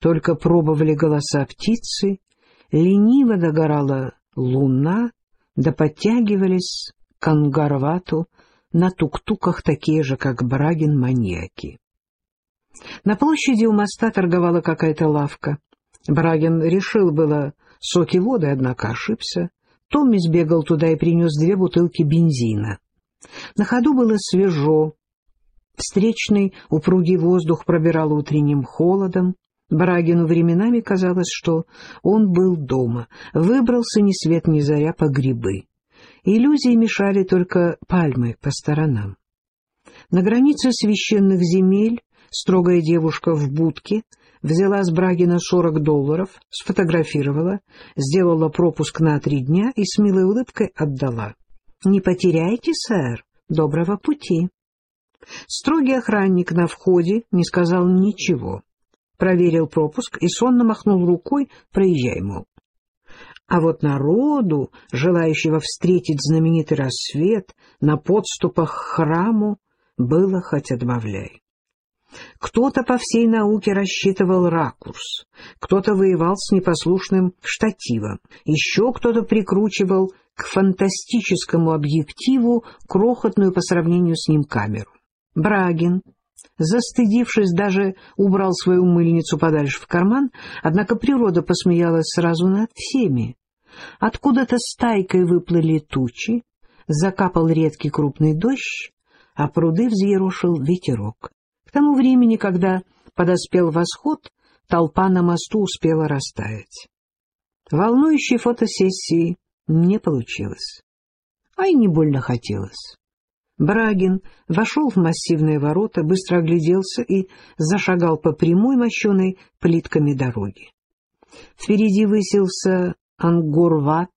только пробовали голоса птицы, лениво догорала луна, да подтягивались к ангарвату на тук-туках такие же, как Брагин, маньяки. На площади у моста торговала какая-то лавка. Брагин решил было соки воды, однако ошибся. Томми сбегал туда и принес две бутылки бензина. На ходу было свежо. Встречный упругий воздух пробирал утренним холодом. Брагину временами казалось, что он был дома, выбрался ни свет ни заря по грибы. Иллюзии мешали только пальмы по сторонам. На границе священных земель строгая девушка в будке взяла с Брагина сорок долларов, сфотографировала, сделала пропуск на три дня и с милой улыбкой отдала. — Не потеряйте, сэр, доброго пути. Строгий охранник на входе не сказал ничего. Проверил пропуск и сонно махнул рукой, проезжай. А вот народу, желающего встретить знаменитый рассвет на подступах к храму, было хоть отбавляй. Кто-то по всей науке рассчитывал ракурс, кто-то воевал с непослушным штативом, еще кто-то прикручивал к фантастическому объективу крохотную по сравнению с ним камеру. Брагин, застыдившись, даже убрал свою мыльницу подальше в карман, однако природа посмеялась сразу над всеми. Откуда-то стайкой выплыли тучи, закапал редкий крупный дождь, а пруды взъерошил ветерок. К тому времени, когда подоспел восход, толпа на мосту успела растаять. Волнующей фотосессии не получилось. А и не больно хотелось. Брагин вошел в массивные ворота, быстро огляделся и зашагал по прямой мощеной плитками дороги. Впереди высился Ангорват,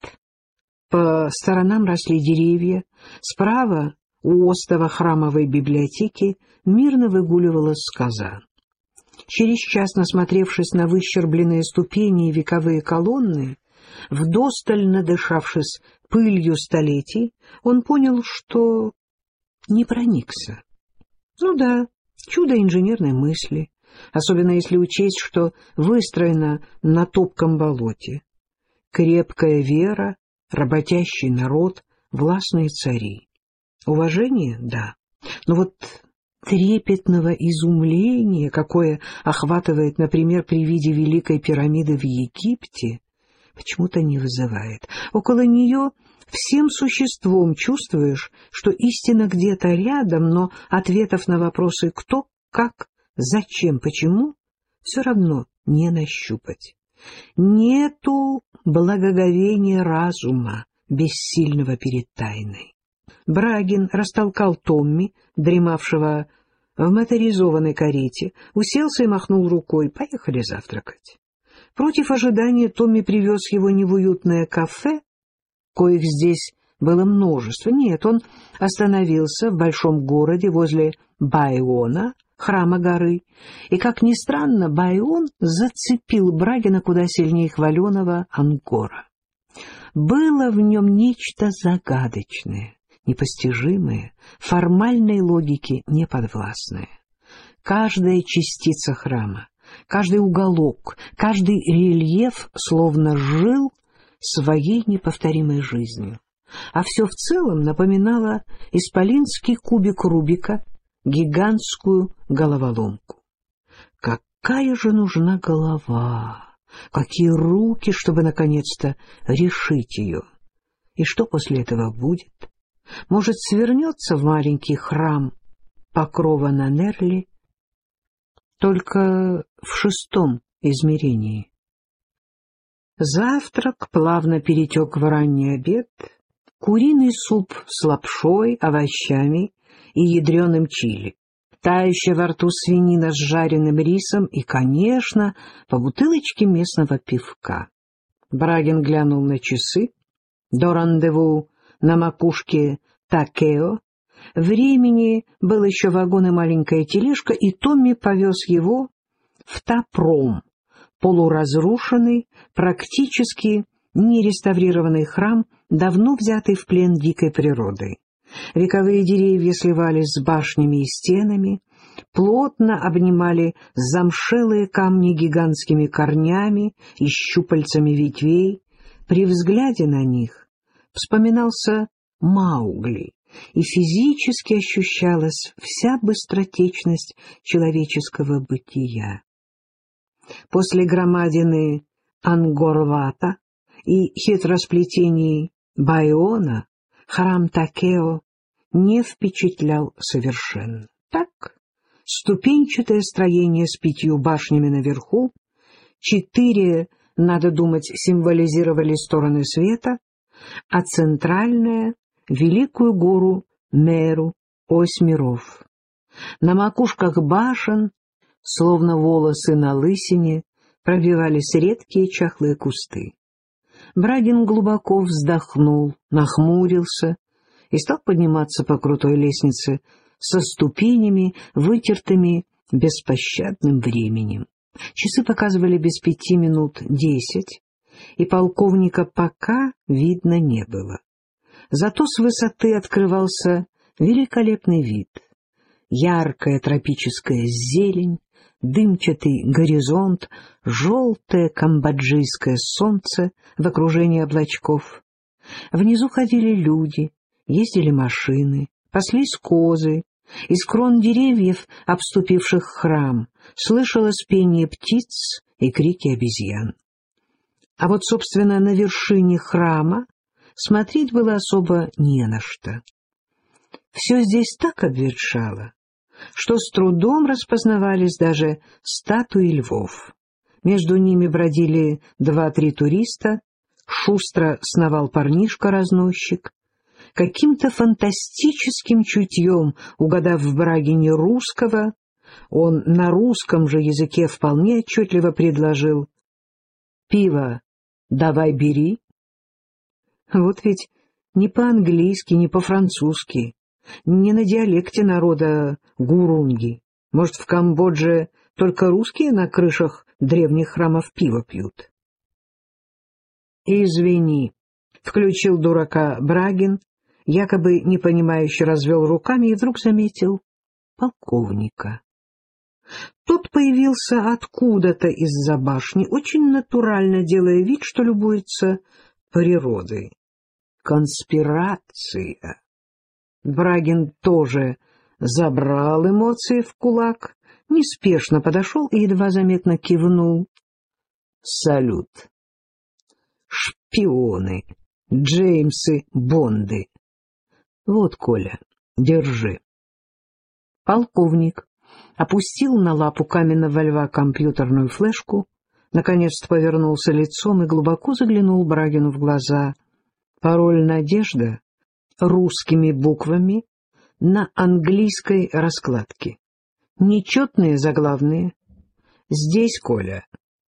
по сторонам росли деревья, справа у остова храмовой библиотеки мирно выгуливала сказа. Через час, насмотревшись на выщербленные ступени и вековые колонны, вдосталь надышавшись пылью столетий, он понял, что не проникся. Ну да, чудо инженерной мысли, особенно если учесть, что выстроено на топком болоте. Крепкая вера, работящий народ, властные цари. Уважение — да, но вот трепетного изумления, какое охватывает, например, при виде Великой пирамиды в Египте, почему-то не вызывает. Около нее всем существом чувствуешь, что истина где-то рядом, но ответов на вопросы «кто», «как», «зачем», «почему» все равно не нащупать. Нету благоговения разума, бессильного перед тайной. Брагин растолкал Томми, дремавшего в моторизованной карете, уселся и махнул рукой. «Поехали завтракать». Против ожидания Томми привез его не в уютное кафе, коих здесь было множество. Нет, он остановился в большом городе возле Байона, храма горы, и, как ни странно, Байон зацепил Брагина куда сильнее хваленого Ангора. Было в нем нечто загадочное, непостижимое, формальной логике неподвластное. Каждая частица храма, каждый уголок, каждый рельеф словно жил своей неповторимой жизнью, а все в целом напоминало исполинский кубик Рубика, гигантскую головоломку. Какая же нужна голова, какие руки, чтобы наконец-то решить ее? И что после этого будет? Может, свернется в маленький храм покрова на Нерли, только в шестом измерении. Завтрак плавно перетек в ранний обед, куриный суп с лапшой, овощами и ядреным чили, тающая во рту свинина с жареным рисом и, конечно, по бутылочке местного пивка. Брагин глянул на часы. До рандеву на макушке Такео. Времени был еще вагон и маленькая тележка, и Томми повез его в Тапром, полуразрушенный, практически нереставрированный храм, давно взятый в плен дикой природой. Вековые деревья сливались с башнями и стенами, плотно обнимали замшелые камни гигантскими корнями и щупальцами ветвей. При взгляде на них вспоминался Маугли, и физически ощущалась вся быстротечность человеческого бытия. После громадины Ангорвата и хитросплетений Байона храм Такео не впечатлял совершенно. Так, ступенчатое строение с пятью башнями наверху, четыре, надо думать, символизировали стороны света, а центральная — великую гору Меру, ось миров. На макушках башен, словно волосы на лысине, пробивались редкие чахлые кусты. Брагин глубоко вздохнул, нахмурился и стал подниматься по крутой лестнице со ступенями, вытертыми беспощадным временем. Часы показывали без пяти минут десять, и полковника пока видно не было. Зато с высоты открывался великолепный вид. Яркая тропическая зелень, дымчатый горизонт, желтое камбоджийское солнце в окружении облачков. Внизу ходили люди, ездили машины, паслись козы. Из крон деревьев, обступивших храм, слышалось пение птиц и крики обезьян. А вот, собственно, на вершине храма смотреть было особо не на что. Все здесь так обветшало, что с трудом распознавались даже статуи львов. Между ними бродили два-три туриста, шустро сновал парнишка-разносчик. Каким-то фантастическим чутьем, угадав в Брагине русского, он на русском же языке вполне отчетливо предложил «Пиво давай бери». Вот ведь не по-английски, не по-французски, не на диалекте народа гурунги. Может, в Камбодже только русские на крышах древних храмов пиво пьют? «Извини», — включил дурака Брагин, якобы непонимающе развел руками и вдруг заметил полковника. Тот появился откуда-то из-за башни, очень натурально делая вид, что любуется природой. Конспирация. Брагин тоже забрал эмоции в кулак, неспешно подошел и едва заметно кивнул. Салют. Шпионы, Джеймсы, Бонды. Вот, Коля, держи. Полковник опустил на лапу каменного льва компьютерную флешку, наконец-то повернулся лицом и глубоко заглянул Брагину в глаза. Пароль «Надежда» русскими буквами на английской раскладке. Нечетные заглавные. Здесь, Коля.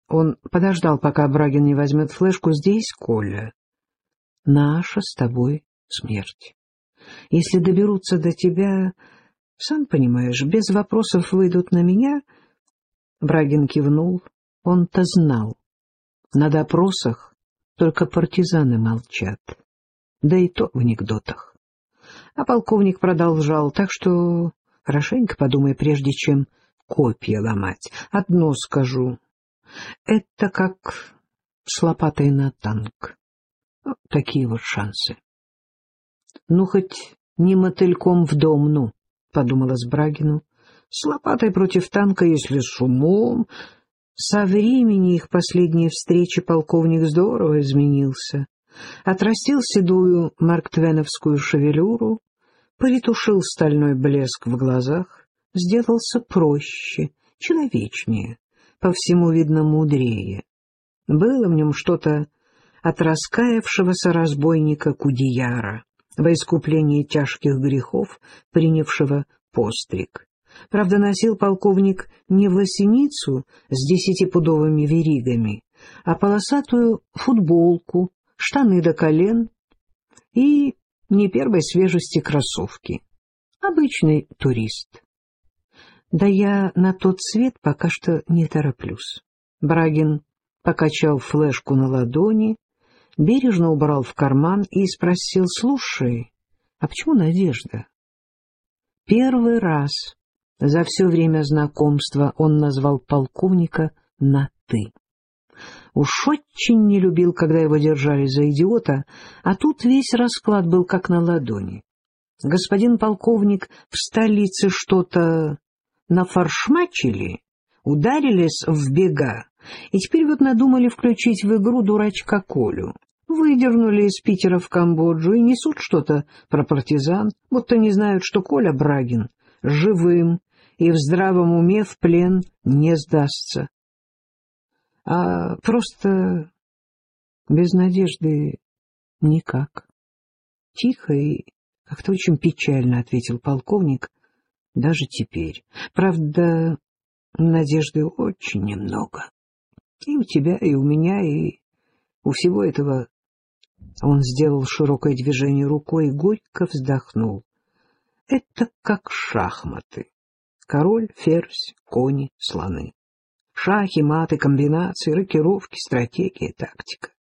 Он подождал, пока Брагин не возьмет флешку. Здесь, Коля. Наша с тобой смерть. Если доберутся до тебя, сам понимаешь, без вопросов выйдут на меня. Брагин кивнул. Он-то знал. На допросах только партизаны молчат. Да и то в анекдотах. А полковник продолжал, так что хорошенько подумай, прежде чем копья ломать. Одно скажу. Это как с лопатой на танк. Вот такие вот шансы. Ну, хоть не мотыльком в дом, ну, — подумала Сбрагину. С лопатой против танка, если с умом. Со времени их последней встречи полковник здорово изменился. Отрастил седую марктвеновскую шевелюру, поретушил стальной блеск в глазах, сделался проще, человечнее, по всему видно мудрее. Было в нем что-то от раскаявшегося разбойника Кудияра во искуплении тяжких грехов, принявшего постриг. Правда, носил полковник не власеницу с десятипудовыми веригами, а полосатую футболку, штаны до колен и не первой свежести кроссовки. Обычный турист. Да я на тот свет пока что не тороплюсь. Брагин покачал флешку на ладони, бережно убрал в карман и спросил, «Слушай, а почему Надежда?» Первый раз За все время знакомства он назвал полковника на «ты». Уж очень не любил, когда его держали за идиота, а тут весь расклад был как на ладони. Господин полковник в столице что-то нафаршмачили, ударились в бега, и теперь вот надумали включить в игру дурачка Колю. Выдернули из Питера в Камбоджу и несут что-то про партизан, будто не знают, что Коля Брагин живым и в здравом уме в плен не сдастся. А просто без надежды никак. Тихо и как-то очень печально ответил полковник, даже теперь. Правда, надежды очень немного. И у тебя, и у меня, и у всего этого... Он сделал широкое движение рукой и горько вздохнул. Это как шахматы. Король, ферзь, кони, слоны. Шахи, маты, комбинации, рокировки, стратегия, тактика.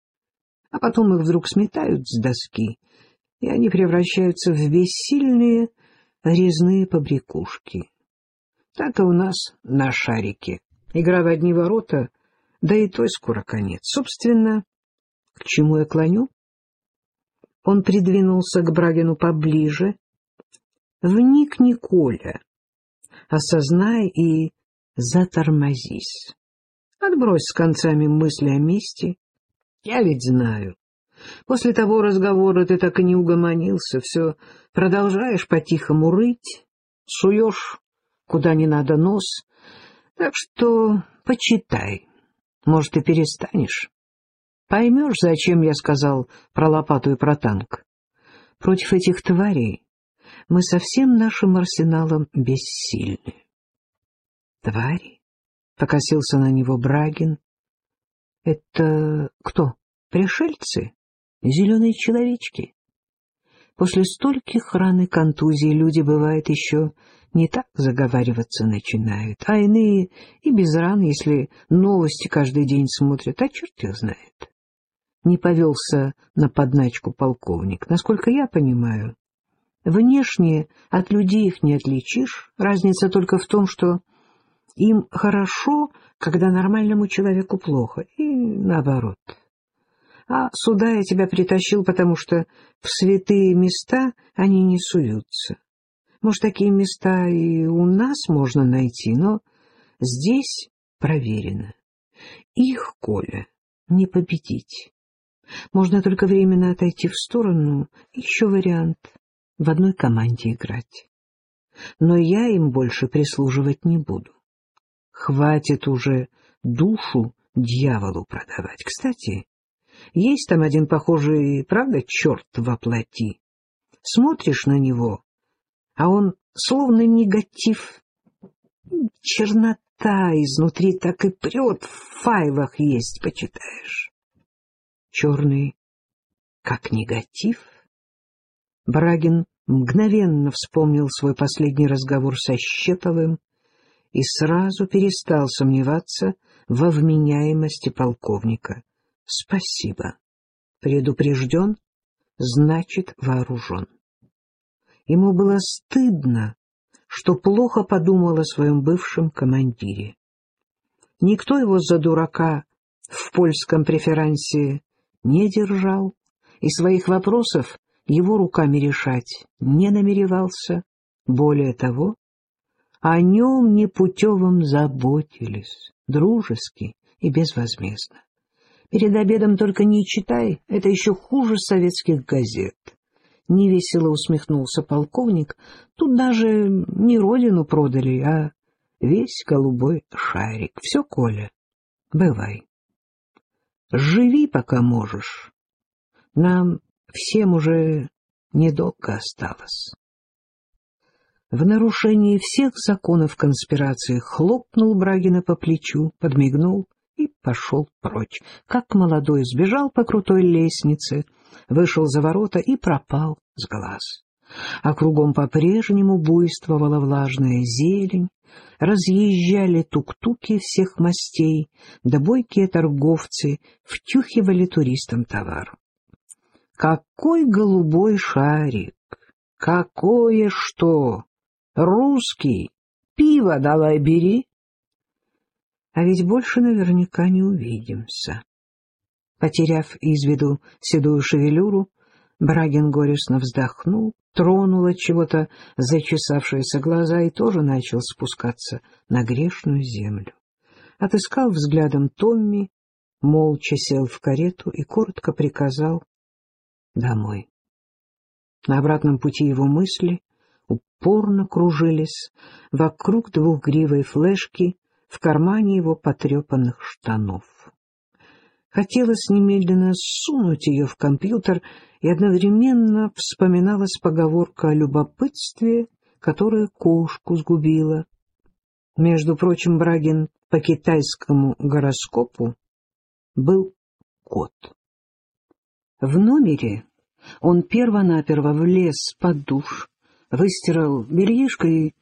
А потом их вдруг сметают с доски, и они превращаются в бессильные резные побрякушки. Так и у нас на шарике. Игра в одни ворота, да и той скоро конец. Собственно, к чему я клоню? Он придвинулся к Брагину поближе. Вникни, Коля, осознай и затормозись. Отбрось с концами мысли о мести. Я ведь знаю. После того разговора ты так и не угомонился, все продолжаешь по-тихому рыть, суешь куда не надо нос. Так что почитай, может, и перестанешь. Поймешь, зачем я сказал про лопату и про танк. Против этих тварей мы со всем нашим арсеналом бессильны. Твари? Покосился на него Брагин. Это кто? Пришельцы? Зеленые человечки? После стольких ран и контузий люди, бывает, еще не так заговариваться начинают, а иные и без ран, если новости каждый день смотрят, а черт их знает. Не повелся на подначку полковник. Насколько я понимаю, внешне от людей их не отличишь, разница только в том, что им хорошо, когда нормальному человеку плохо, и наоборот. А сюда я тебя притащил, потому что в святые места они не суются. Может, такие места и у нас можно найти, но здесь проверено. Их, Коля, не победить. Можно только временно отойти в сторону, еще вариант — в одной команде играть. Но я им больше прислуживать не буду. Хватит уже душу дьяволу продавать. Кстати, есть там один похожий, правда, черт воплоти. Смотришь на него, а он словно негатив. Чернота изнутри так и прет, в файлах есть, почитаешь. Черный, как негатив. Брагин мгновенно вспомнил свой последний разговор со Щеповым и сразу перестал сомневаться во вменяемости полковника. Спасибо. Предупрежден, значит вооружен. Ему было стыдно, что плохо подумал о своем бывшем командире. Никто его за дурака в польском преферансе не держал, и своих вопросов его руками решать не намеревался. Более того, о нем непутевым заботились, дружески и безвозмездно. Перед обедом только не читай, это еще хуже советских газет. Невесело усмехнулся полковник. Тут даже не родину продали, а весь голубой шарик. Все, Коля, бывай. Живи, пока можешь. Нам всем уже недолго осталось. В нарушении всех законов конспирации хлопнул Брагина по плечу, подмигнул и пошел прочь. Как молодой сбежал по крутой лестнице, вышел за ворота и пропал с глаз. А кругом по-прежнему буйствовала влажная зелень, разъезжали тук-туки всех мастей, да бойкие торговцы втюхивали туристам товар. Какой голубой шарик! Какое что! Русский, пиво давай бери. А ведь больше наверняка не увидимся. Потеряв из виду седую шевелюру, Брагин горестно вздохнул, тронул от чего-то зачесавшиеся глаза и тоже начал спускаться на грешную землю. Отыскал взглядом Томми, молча сел в карету и коротко приказал «Домой». На обратном пути его мысли упорно кружились вокруг двухгривой флешки в кармане его потрепанных штанов. Хотелось немедленно сунуть ее в компьютер, и одновременно вспоминалась поговорка о любопытстве, которое кошку сгубило. Между прочим, Брагин по китайскому гороскопу был кот. В номере он перво-наперво влез под душ, выстирал бельишко и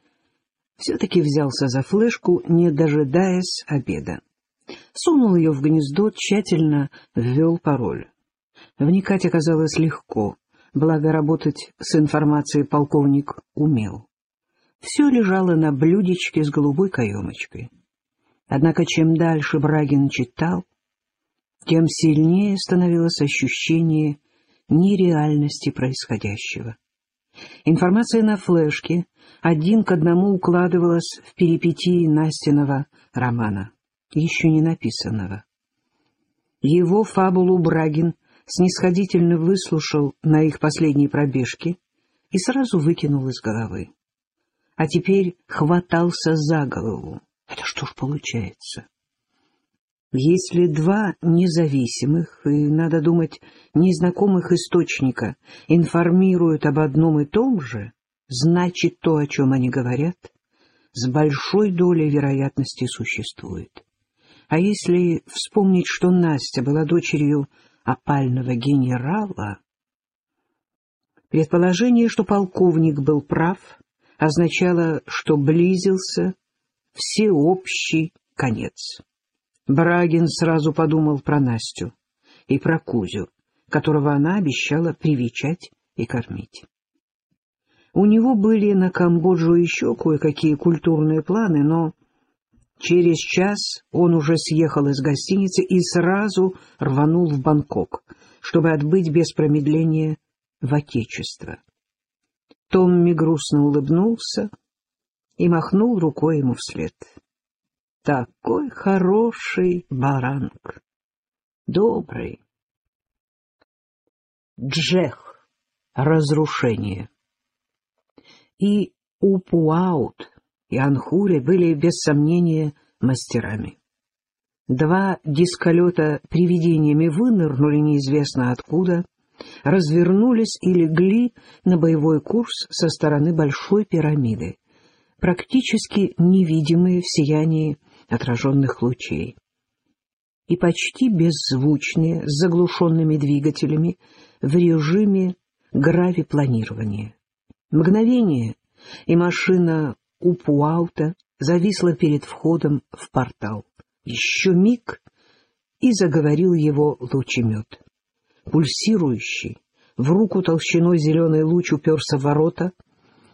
все-таки взялся за флешку, не дожидаясь обеда. Сунул ее в гнездо, тщательно ввел пароль. Вникать оказалось легко, благо работать с информацией полковник умел. Все лежало на блюдечке с голубой каемочкой. Однако чем дальше Брагин читал, тем сильнее становилось ощущение нереальности происходящего. Информация на флешке один к одному укладывалась в перипетии Настиного романа, еще не написанного. Его фабулу Брагин снисходительно выслушал на их последней пробежке и сразу выкинул из головы. А теперь хватался за голову. Это что ж получается? Если два независимых и, надо думать, незнакомых источника информируют об одном и том же, значит, то, о чем они говорят, с большой долей вероятности существует. А если вспомнить, что Настя была дочерью опального генерала, предположение, что полковник был прав, означало, что близился всеобщий конец. Брагин сразу подумал про Настю и про Кузю, которого она обещала привечать и кормить. У него были на Камбоджу еще кое-какие культурные планы, но через час он уже съехал из гостиницы и сразу рванул в Бангкок, чтобы отбыть без промедления в Отечество. Томми грустно улыбнулся и махнул рукой ему вслед. Такой хороший баранг. Добрый. Джех. Разрушение. И Упуаут, и Анхури были, без сомнения, мастерами. Два дисколета привидениями вынырнули неизвестно откуда, развернулись и легли на боевой курс со стороны Большой пирамиды, практически невидимые в сиянии отраженных лучей. И почти беззвучные, с заглушенными двигателями, в режиме гравипланирования. Мгновение, и машина Упуаута зависла перед входом в портал. Еще миг, и заговорил его лучемет. Пульсирующий, в руку толщиной зеленый луч уперся в ворота —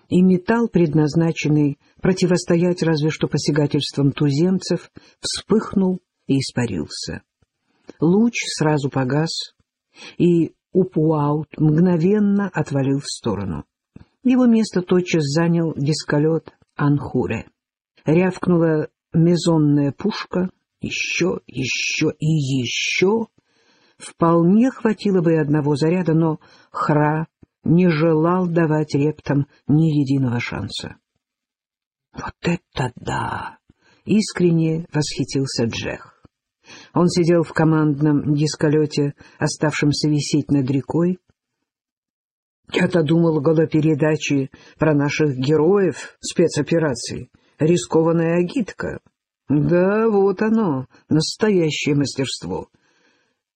и металл, предназначенный противостоять разве что посягательствам туземцев, вспыхнул и испарился. Луч сразу погас, и Упуаут мгновенно отвалил в сторону. Его место тотчас занял дисколет Анхуре. Рявкнула мезонная пушка, еще, еще и еще. Вполне хватило бы одного заряда, но Хра не желал давать рептам ни единого шанса. «Вот это да!» — искренне восхитился Джех. Он сидел в командном дисколете, оставшемся висеть над рекой. Я-то думал, голопередачи про наших героев спецопераций — рискованная агитка. Да, вот оно, настоящее мастерство.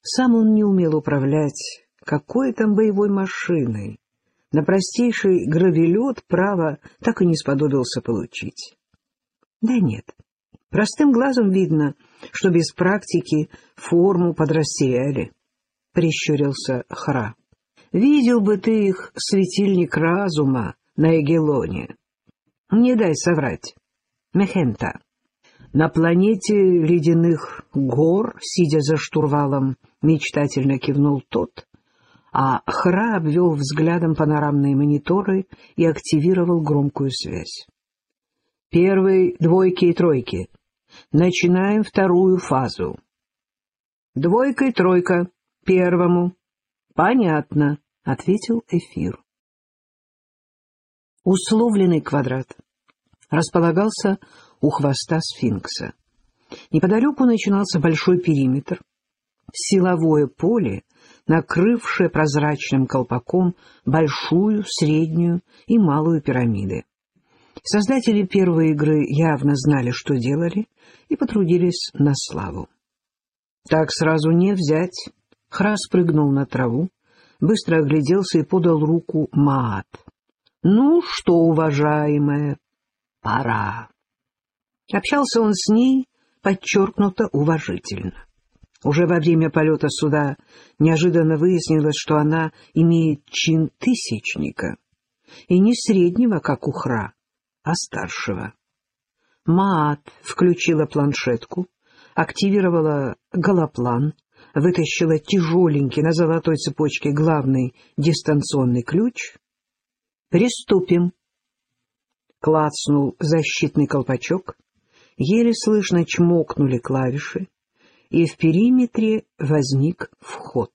Сам он не умел управлять какой там боевой машиной? На простейший гравелет право так и не сподобился получить. Да нет, простым глазом видно, что без практики форму подрастеряли, — прищурился Хра. Видел бы ты их светильник разума на Эгелоне. Не дай соврать. Мехента. На планете ледяных гор, сидя за штурвалом, мечтательно кивнул тот, а Хра обвел взглядом панорамные мониторы и активировал громкую связь. Первые двойки и тройки. Начинаем вторую фазу. Двойка и тройка. Первому. Понятно, — ответил эфир. Условленный квадрат располагался у хвоста сфинкса. Неподалеку начинался большой периметр, силовое поле, накрывшее прозрачным колпаком большую, среднюю и малую пирамиды. Создатели первой игры явно знали, что делали, и потрудились на славу. Так сразу не взять. Храс прыгнул на траву, быстро огляделся и подал руку Маат. — Ну что, уважаемая, пора. Общался он с ней подчеркнуто уважительно. Уже во время полета сюда неожиданно выяснилось, что она имеет чин тысячника, и не среднего, как у Хра, а старшего. Маат включила планшетку, активировала голоплан, вытащила тяжеленький на золотой цепочке главный дистанционный ключ. «Приступим!» Клацнул защитный колпачок, еле слышно чмокнули клавиши, и в периметре возник вход.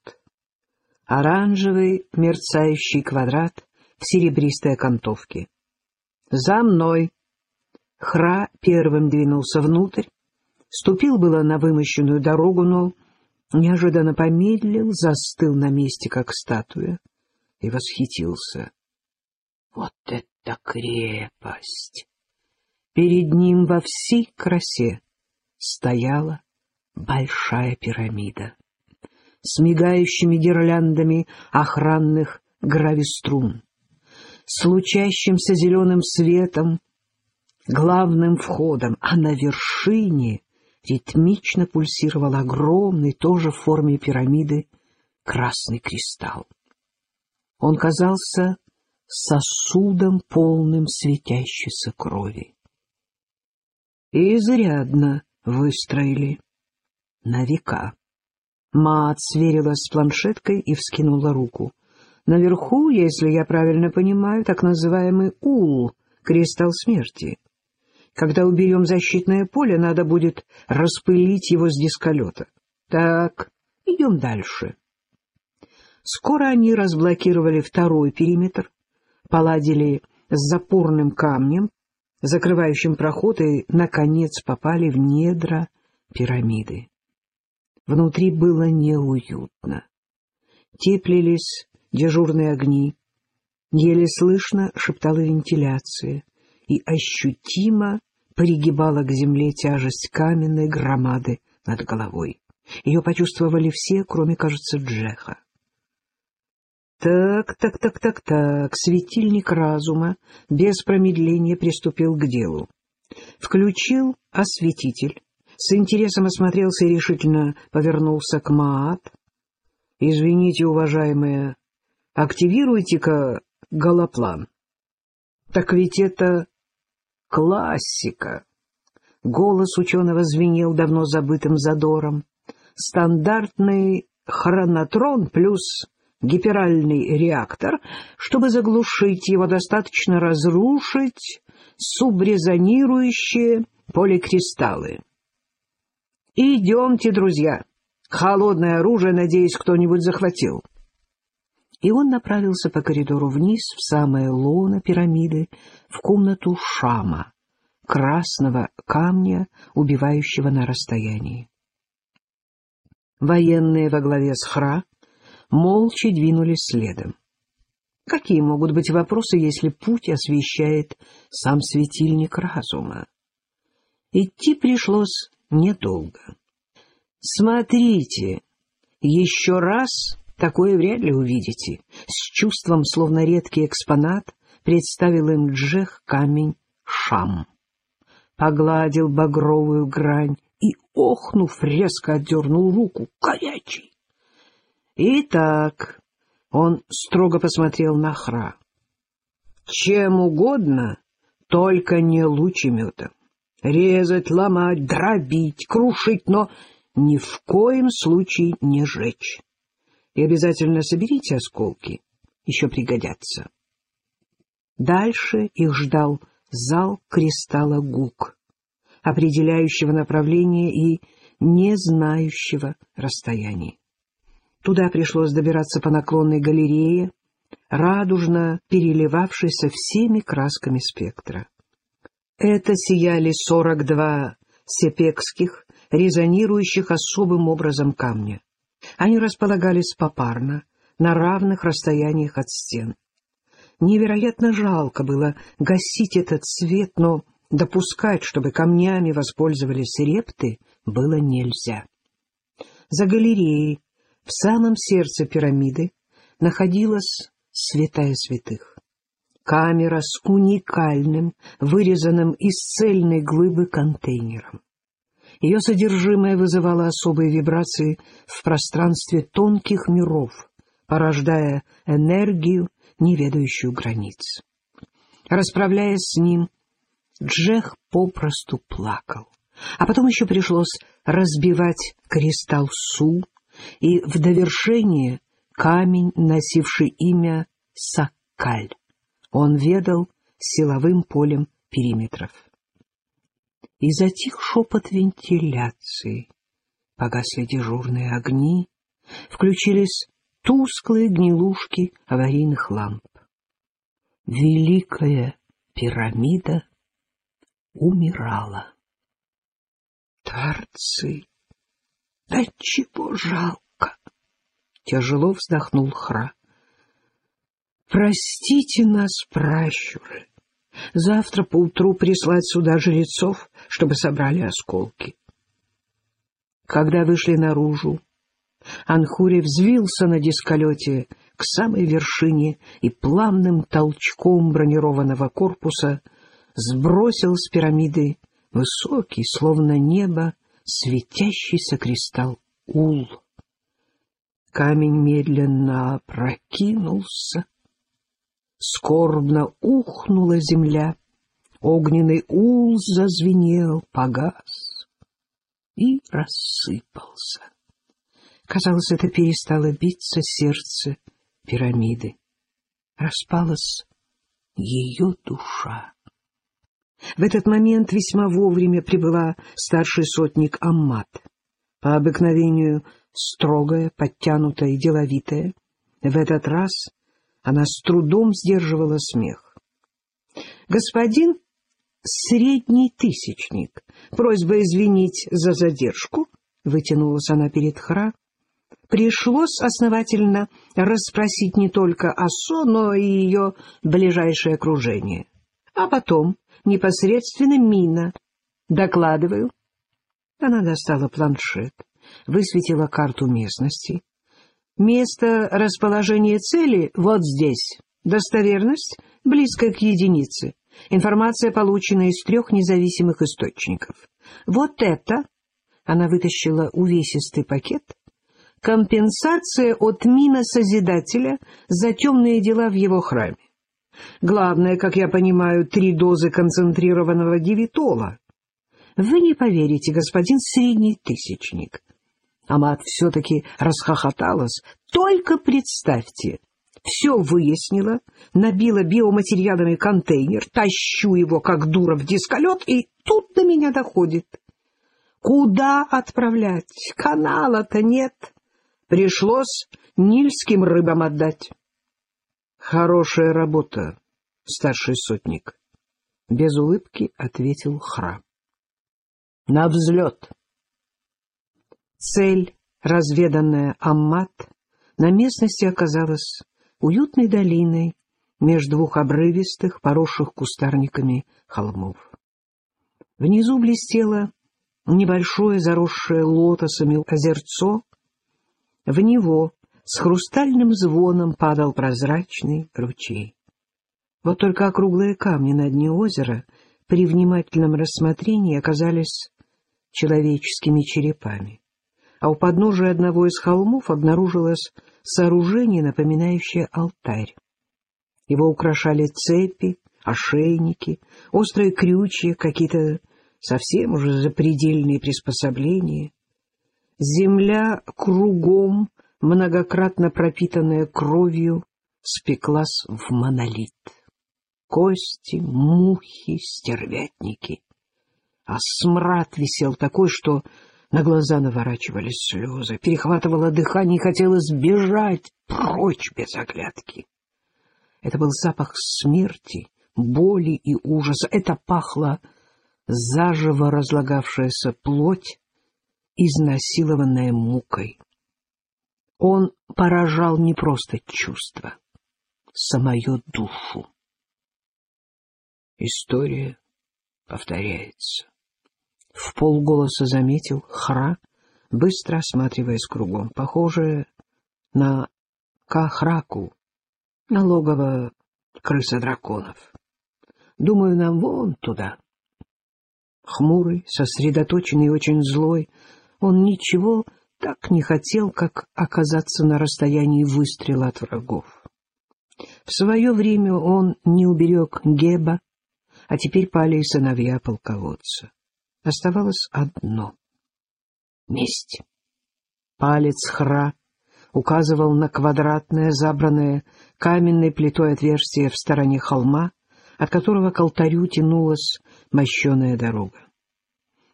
Оранжевый мерцающий квадрат в серебристой окантовке. «За мной!» Хра первым двинулся внутрь, ступил было на вымощенную дорогу, но неожиданно помедлил, застыл на месте, как статуя, и восхитился. Вот это крепость! Перед ним во всей красе стояла большая пирамида с мигающими гирляндами охранных гравиструн, с лучащимся зеленым светом, главным входом, а на вершине ритмично пульсировал огромный, тоже в форме пирамиды, красный кристалл. Он казался сосудом, полным светящейся крови. Изрядно выстроили. На века. Маат сверилась с планшеткой и вскинула руку. Наверху, если я правильно понимаю, так называемый ул, кристалл смерти. Когда уберем защитное поле, надо будет распылить его с дисколета. Так, идем дальше. Скоро они разблокировали второй периметр, поладили с запорным камнем, закрывающим проход, и, наконец, попали в недра пирамиды. Внутри было неуютно. Теплились дежурные огни, еле слышно шептала вентиляция и ощутимо пригибала к земле тяжесть каменной громады над головой. Ее почувствовали все, кроме, кажется, Джеха. Так, так, так, так, так, светильник разума без промедления приступил к делу. Включил осветитель, с интересом осмотрелся и решительно повернулся к Маат. — Извините, уважаемая, активируйте-ка голоплан. — Так ведь это классика. Голос ученого звенел давно забытым задором. Стандартный хронотрон плюс гиперальный реактор, чтобы заглушить его, достаточно разрушить субрезонирующие поликристаллы. «Идемте, друзья! Холодное оружие, надеюсь, кто-нибудь захватил». И он направился по коридору вниз, в самое лоно пирамиды, в комнату Шама, красного камня, убивающего на расстоянии. Военные во главе с Хра молча двинулись следом. Какие могут быть вопросы, если путь освещает сам светильник разума? Идти пришлось недолго. «Смотрите, еще раз такое вряд ли увидите», — с чувством, словно редкий экспонат, представил им Джех камень Шам. Погладил багровую грань и, охнув, резко отдернул руку. «Горячий!» Итак, он строго посмотрел на Хра. Чем угодно, только не лучеметом. Резать, ломать, дробить, крушить, но ни в коем случае не жечь. И обязательно соберите осколки, еще пригодятся. Дальше их ждал зал кристалла Гук, определяющего направление и не знающего расстояний. Туда пришлось добираться по наклонной галерее, радужно переливавшейся всеми красками спектра. Это сияли сорок два сепекских, резонирующих особым образом камня. Они располагались попарно, на равных расстояниях от стен. Невероятно жалко было гасить этот свет, но допускать, чтобы камнями воспользовались репты, было нельзя. За галереей, в самом сердце пирамиды, находилась святая святых. Камера с уникальным, вырезанным из цельной глыбы контейнером. Ее содержимое вызывало особые вибрации в пространстве тонких миров, порождая энергию, не ведающую границ. Расправляясь с ним, Джех попросту плакал. А потом еще пришлось разбивать кристалл Су и в довершение камень, носивший имя Саккаль. Он ведал силовым полем периметров. И затих шепот вентиляции. Погасли дежурные огни, включились тусклые гнилушки аварийных ламп. Великая пирамида умирала. Творцы, да чего жалко! Тяжело вздохнул Хра. Простите нас, пращуры. Завтра поутру прислать сюда жрецов, чтобы собрали осколки. Когда вышли наружу, Анхури взвился на дисколете к самой вершине и плавным толчком бронированного корпуса сбросил с пирамиды высокий, словно небо, светящийся кристалл Ул. Камень медленно опрокинулся, скорбно ухнула земля, огненный ул зазвенел, погас и рассыпался. Казалось, это перестало биться сердце пирамиды. Распалась ее душа. В этот момент весьма вовремя прибыла старший сотник Аммат. По обыкновению строгая, подтянутая и деловитая. В этот раз она с трудом сдерживала смех. «Господин средний тысячник, просьба извинить за задержку», — вытянулась она перед Хра, пришлось основательно расспросить не только Осо, но и ее ближайшее окружение. А потом непосредственно Мина. Докладываю. Она достала планшет, высветила карту местности. Место расположения цели вот здесь. Достоверность близко к единице. Информация получена из трех независимых источников. Вот это, она вытащила увесистый пакет, компенсация от мина Созидателя за темные дела в его храме. Главное, как я понимаю, три дозы концентрированного девитола. Вы не поверите, господин средний тысячник. Амат все-таки расхохоталась. Только представьте, все выяснила, набила биоматериалами контейнер, тащу его, как дура, в дисколет, и тут до меня доходит. Куда отправлять? Канала-то нет. Пришлось нильским рыбам отдать. Хорошая работа, старший сотник. Без улыбки ответил Хра. На взлет. Цель, разведанная Аммат, на местности оказалась уютной долиной между двух обрывистых, поросших кустарниками холмов. Внизу блестело небольшое заросшее лотосами озерцо, в него с хрустальным звоном падал прозрачный ручей. Вот только округлые камни на дне озера при внимательном рассмотрении оказались человеческими черепами, а у подножия одного из холмов обнаружилось сооружение, напоминающее алтарь. Его украшали цепи, ошейники, острые крючья, какие-то совсем уже запредельные приспособления. Земля кругом, многократно пропитанная кровью, спеклась в монолит. Кости, мухи, стервятники. А смрад висел такой, что на глаза наворачивались слезы, перехватывало дыхание и хотелось бежать прочь без оглядки. Это был запах смерти, боли и ужаса. Это пахло заживо разлагавшаяся плоть, изнасилованная мукой. Он поражал не просто чувства, самую душу. История повторяется. В полголоса заметил Хра, быстро осматриваясь кругом. Похоже на Кахраку, на логово крыса драконов. Думаю, нам вон туда. Хмурый, сосредоточенный и очень злой, он ничего так не хотел, как оказаться на расстоянии выстрела от врагов. В свое время он не уберег Геба, а теперь пали и сыновья полководца. Оставалось одно — месть. Палец Хра указывал на квадратное, забранное каменной плитой отверстие в стороне холма, от которого к алтарю тянулась мощеная дорога.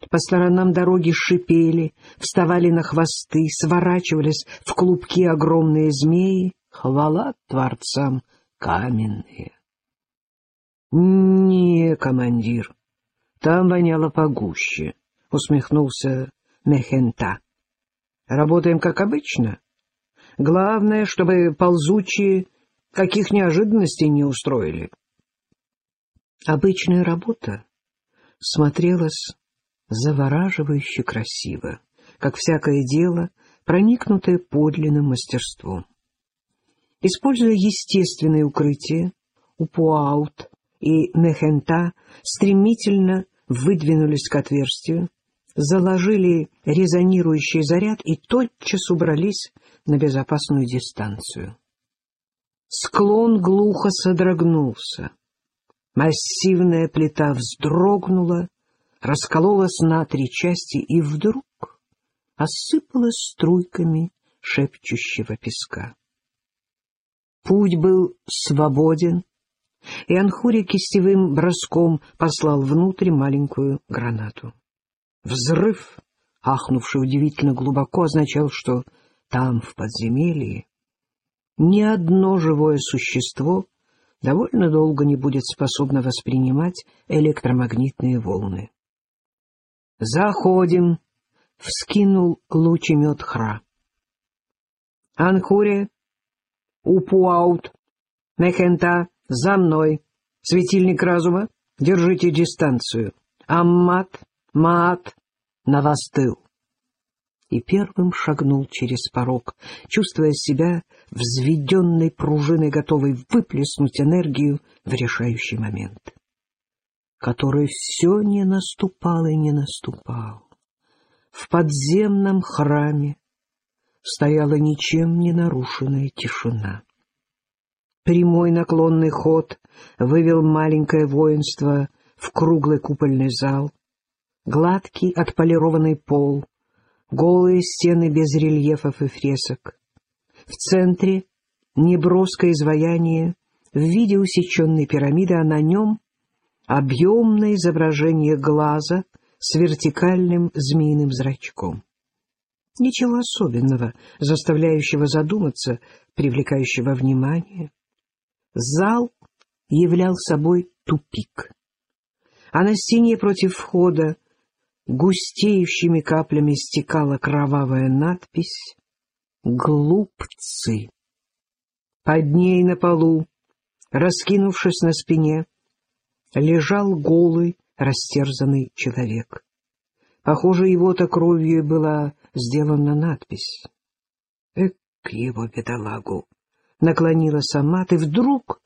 По сторонам дороги шипели, вставали на хвосты, сворачивались в клубки огромные змеи. Хвала творцам каменные. — Не, командир, там воняло погуще, — усмехнулся Мехента. — Работаем как обычно. Главное, чтобы ползучие каких неожиданностей не устроили. Обычная работа смотрелась завораживающе красиво, как всякое дело, проникнутое подлинным мастерством. Используя естественное укрытие, Упуаут и Мехента стремительно выдвинулись к отверстию, заложили резонирующий заряд и тотчас убрались на безопасную дистанцию. Склон глухо содрогнулся. Массивная плита вздрогнула, раскололась на три части и вдруг осыпалась струйками шепчущего песка. Путь был свободен, и Анхури кистевым броском послал внутрь маленькую гранату. Взрыв, ахнувший удивительно глубоко, означал, что там, в подземелье, ни одно живое существо довольно долго не будет способно воспринимать электромагнитные волны. «Заходим!» — вскинул лучемет Хра. «Анхуре, Упуаут, Мехента, за мной! Светильник разума, держите дистанцию! Аммат, Маат, на вас тыл!» и первым шагнул через порог, чувствуя себя взведенной пружиной, готовой выплеснуть энергию в решающий момент, который все не наступал и не наступал. В подземном храме стояла ничем не нарушенная тишина. Прямой наклонный ход вывел маленькое воинство в круглый купольный зал, гладкий отполированный пол, голые стены без рельефов и фресок. В центре неброское изваяние в виде усеченной пирамиды, а на нем объемное изображение глаза с вертикальным змеиным зрачком. Ничего особенного, заставляющего задуматься, привлекающего внимание. Зал являл собой тупик. А на стене против входа густеющими каплями стекала кровавая надпись «Глупцы». Под ней на полу, раскинувшись на спине, лежал голый, растерзанный человек. Похоже, его-то кровью была сделана надпись. Эк, его бедолагу! Наклонила сама, ты вдруг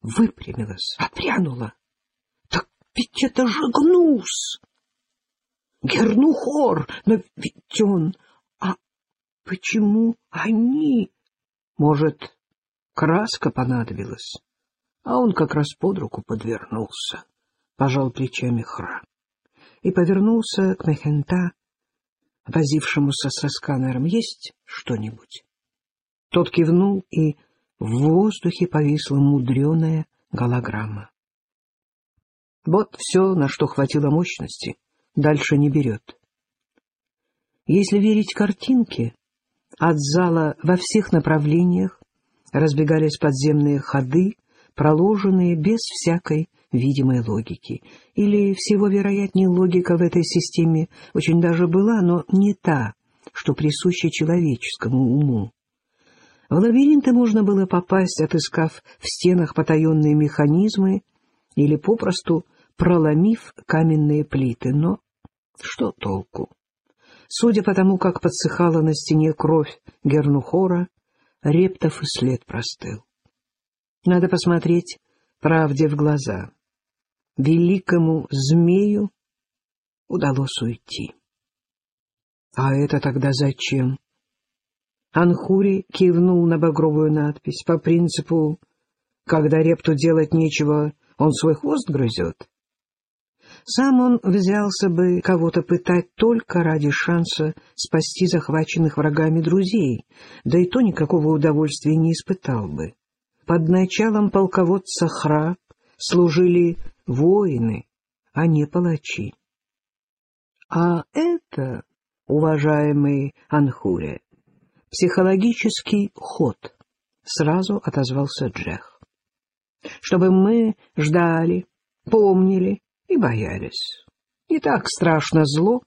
выпрямилась, опрянула. Так ведь это же гнус! Гернухор, но ведь он... А почему они? Может, краска понадобилась? А он как раз под руку подвернулся, — пожал плечами Хра. и повернулся к Мехента, возившемуся со сканером. «Есть что-нибудь?» Тот кивнул, и в воздухе повисла мудреная голограмма. Вот все, на что хватило мощности, дальше не берет. Если верить картинке, от зала во всех направлениях разбегались подземные ходы, проложенные без всякой видимой логики. Или, всего вероятнее, логика в этой системе очень даже была, но не та, что присуща человеческому уму. В лабиринты можно было попасть, отыскав в стенах потаенные механизмы или попросту проломив каменные плиты, но что толку? Судя по тому, как подсыхала на стене кровь Гернухора, Рептов и след простыл. Надо посмотреть правде в глаза. Великому змею удалось уйти. А это тогда зачем? Анхури кивнул на багровую надпись по принципу «когда репту делать нечего, он свой хвост грызет». Сам он взялся бы кого-то пытать только ради шанса спасти захваченных врагами друзей, да и то никакого удовольствия не испытал бы. Под началом полководца Хра служили воины, а не палачи. А это, уважаемый Анхуре, психологический ход, сразу отозвался Джех. Чтобы мы ждали, помнили и боялись. Не так страшно зло,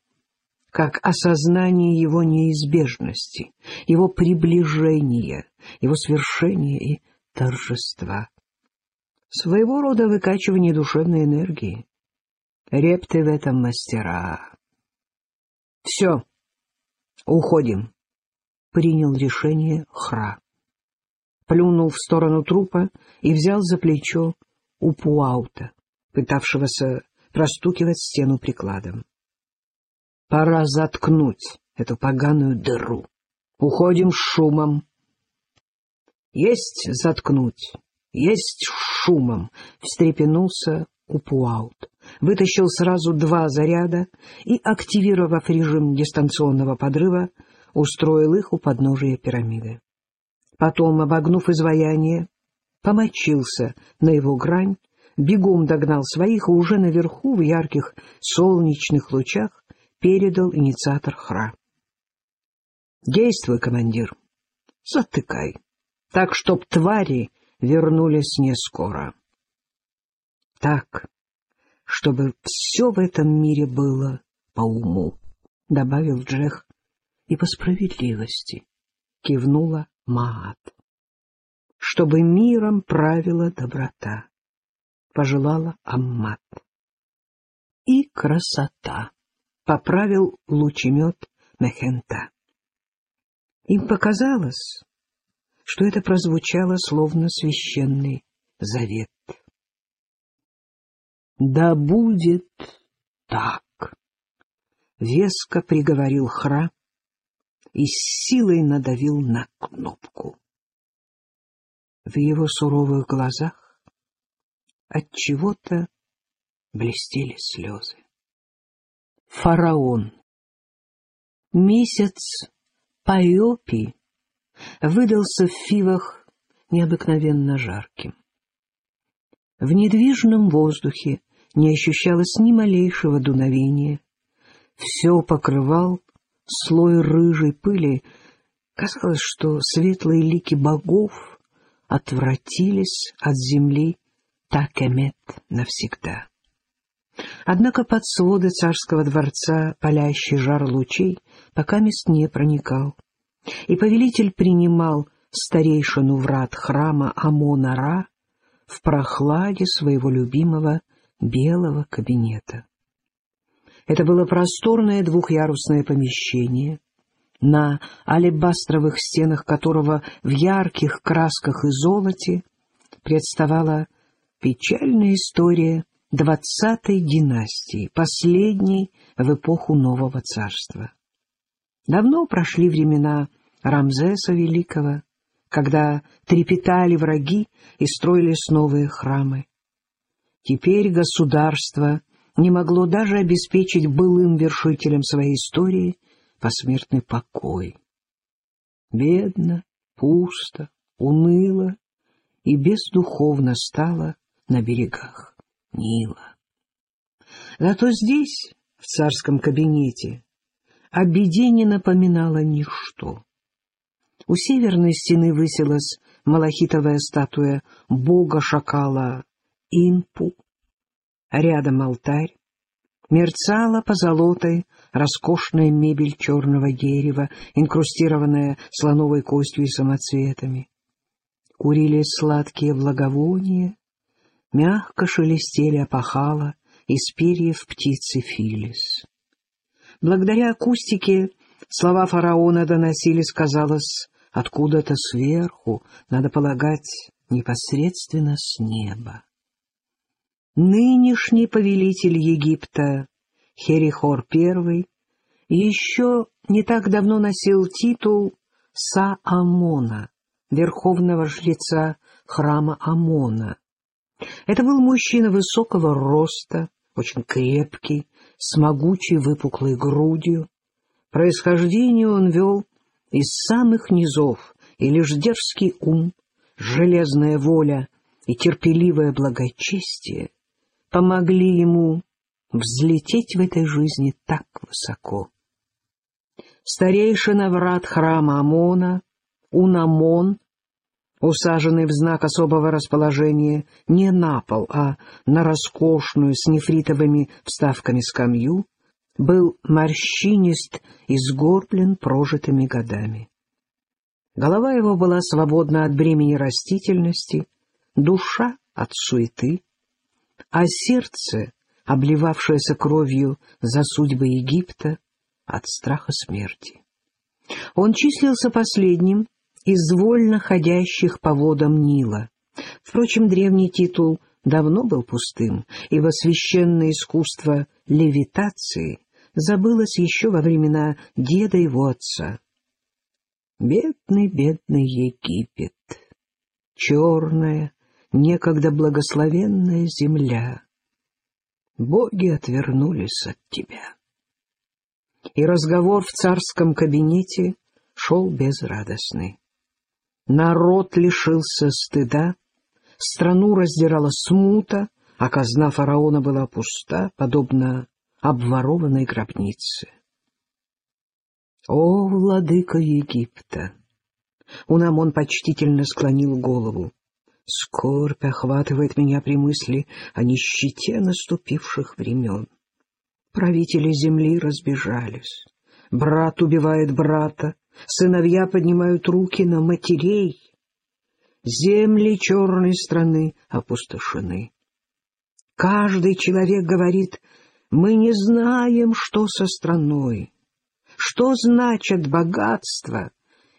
как осознание его неизбежности, его приближения, его свершения и торжества. Своего рода выкачивание душевной энергии. Репты в этом мастера. Все, уходим, принял решение Хра. Плюнул в сторону трупа и взял за плечо Упуаута, пытавшегося простукивать стену прикладом. Пора заткнуть эту поганую дыру. Уходим шумом. Есть заткнуть, есть шумом, встрепенулся Упуаут. Вытащил сразу два заряда и, активировав режим дистанционного подрыва, устроил их у подножия пирамиды. Потом, обогнув изваяние, помочился на его грань бегом догнал своих и уже наверху в ярких солнечных лучах передал инициатор хра. «Действуй, командир, затыкай, так, чтоб твари вернулись не скоро. Так, чтобы все в этом мире было по уму», — добавил Джех, — «и по справедливости», — кивнула Маат, — «чтобы миром правила доброта» пожелала Аммат. И красота, поправил лучемет Мехента. Им показалось, что это прозвучало словно священный завет. «Да будет так!» — веско приговорил Хра и силой надавил на кнопку. В его суровых глазах от чего-то блестели слезы. Фараон. Месяц Пайопи выдался в Фивах необыкновенно жарким. В недвижном воздухе не ощущалось ни малейшего дуновения. Все покрывал слой рыжей пыли. Казалось, что светлые лики богов отвратились от земли Такемет навсегда. Однако под своды царского дворца палящий жар лучей пока мест не проникал, и повелитель принимал старейшину врат храма Амона-Ра в прохладе своего любимого белого кабинета. Это было просторное двухъярусное помещение, на алебастровых стенах которого в ярких красках и золоте представала Печальная история двадцатой династии, последней в эпоху Нового Царства. Давно прошли времена Рамзеса Великого, когда трепетали враги и строились новые храмы. Теперь государство не могло даже обеспечить былым вершителям своей истории посмертный покой. Бедно, пусто, уныло и бездуховно стало на берегах Нила. Зато здесь, в царском кабинете, о беде не напоминало ничто. У северной стены высилась малахитовая статуя бога-шакала Инпу, рядом алтарь, мерцала позолотой роскошная мебель черного дерева, инкрустированная слоновой костью и самоцветами. Курили сладкие благовония, мягко шелестели опахала из перьев птицы Филис. Благодаря акустике слова фараона доносились, казалось, откуда-то сверху, надо полагать, непосредственно с неба. Нынешний повелитель Египта, Херихор I, еще не так давно носил титул Са-Амона, верховного жреца храма Амона. Это был мужчина высокого роста, очень крепкий, с могучей выпуклой грудью. Происхождение он вел из самых низов, и лишь дерзкий ум, железная воля и терпеливое благочестие помогли ему взлететь в этой жизни так высоко. Старейшина врат храма Амона, Унамон, усаженный в знак особого расположения не на пол, а на роскошную с нефритовыми вставками скамью, был морщинист и сгорблен прожитыми годами. Голова его была свободна от бремени растительности, душа — от суеты, а сердце, обливавшееся кровью за судьбы Египта, от страха смерти. Он числился последним из вольно ходящих по водам Нила. Впрочем, древний титул давно был пустым, ибо священное искусство левитации забылось еще во времена деда его отца. Бедный, бедный Египет, черная, некогда благословенная земля. Боги отвернулись от тебя. И разговор в царском кабинете шел безрадостный. Народ лишился стыда, страну раздирала смута, а казна фараона была пуста, подобно обворованной гробнице. О, владыка Египта! Унамон почтительно склонил голову. Скорбь охватывает меня при мысли о нищете наступивших времен. Правители земли разбежались. Брат убивает брата, сыновья поднимают руки на матерей. Земли черной страны опустошены. Каждый человек говорит, мы не знаем, что со страной, что значит богатство,